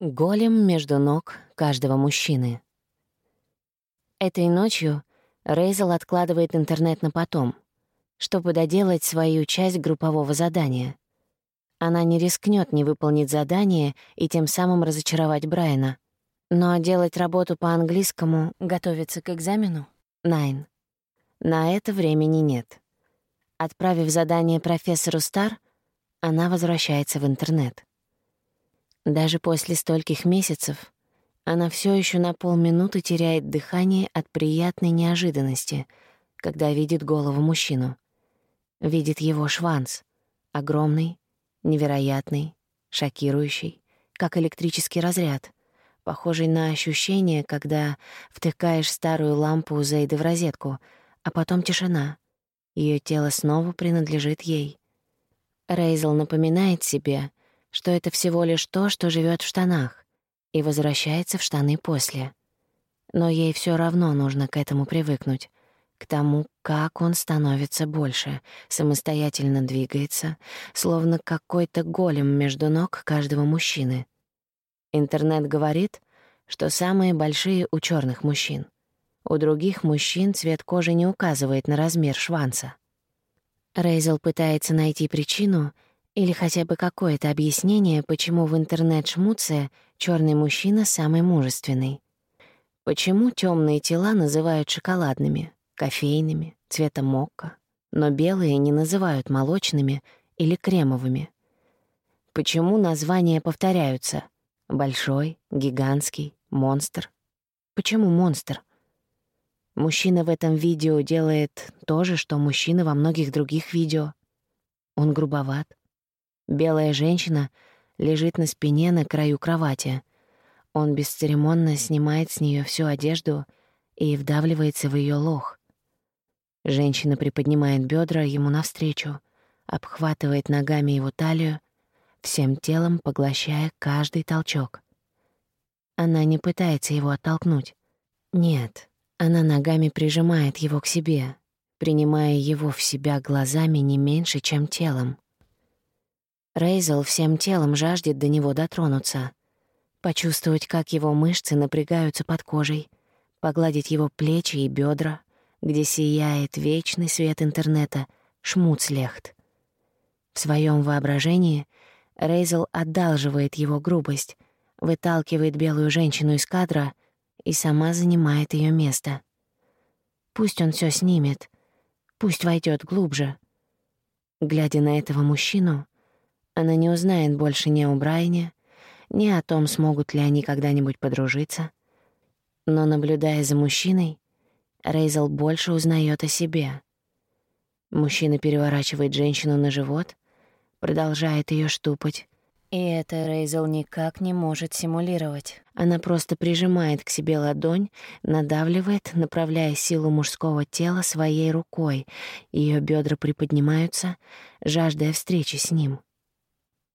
Голем между ног каждого мужчины. Этой ночью Рейзел откладывает интернет на потом, чтобы доделать свою часть группового задания. Она не рискнет не выполнить задание и тем самым разочаровать Брайана. Но делать работу по английскому, готовиться к экзамену — Найн. На это времени нет. Отправив задание профессору Стар, она возвращается в интернет. Даже после стольких месяцев она все еще на полминуты теряет дыхание от приятной неожиданности, когда видит голову мужчину. Видит его шванс. Огромный, невероятный, шокирующий, как электрический разряд, похожий на ощущение, когда втыкаешь старую лампу Зейды в розетку, а потом тишина. Ее тело снова принадлежит ей. Рейзел напоминает себе, что это всего лишь то, что живет в штанах, и возвращается в штаны после. Но ей все равно нужно к этому привыкнуть, к тому, как он становится больше, самостоятельно двигается, словно какой-то голем между ног каждого мужчины. Интернет говорит, что самые большие у черных мужчин. У других мужчин цвет кожи не указывает на размер шванца. Рейзел пытается найти причину — или хотя бы какое-то объяснение, почему в интернет-шмуце черный мужчина самый мужественный. Почему темные тела называют шоколадными, кофейными, цвета мокко, но белые не называют молочными или кремовыми? Почему названия повторяются? Большой, гигантский, монстр. Почему монстр? Мужчина в этом видео делает то же, что мужчина во многих других видео. Он грубоват, Белая женщина лежит на спине на краю кровати. Он бесцеремонно снимает с нее всю одежду и вдавливается в ее лох. Женщина приподнимает бедра ему навстречу, обхватывает ногами его талию, всем телом поглощая каждый толчок. Она не пытается его оттолкнуть. Нет, она ногами прижимает его к себе, принимая его в себя глазами не меньше, чем телом. Рейзел всем телом жаждет до него дотронуться, почувствовать, как его мышцы напрягаются под кожей, погладить его плечи и бедра, где сияет вечный свет интернета, шмуцлехт. В своем воображении Рейзел одалживает его грубость, выталкивает белую женщину из кадра и сама занимает ее место. Пусть он все снимет, пусть войдет глубже. Глядя на этого мужчину, она не узнает больше ни о Брайне, ни о том, смогут ли они когда-нибудь подружиться. Но, наблюдая за мужчиной, Рейзел больше узнает о себе. Мужчина переворачивает женщину на живот, продолжает ее штупать. И это Рейзел никак не может симулировать. Она просто прижимает к себе ладонь, надавливает, направляя силу мужского тела своей рукой. Ее бедра приподнимаются, жаждая встречи с ним.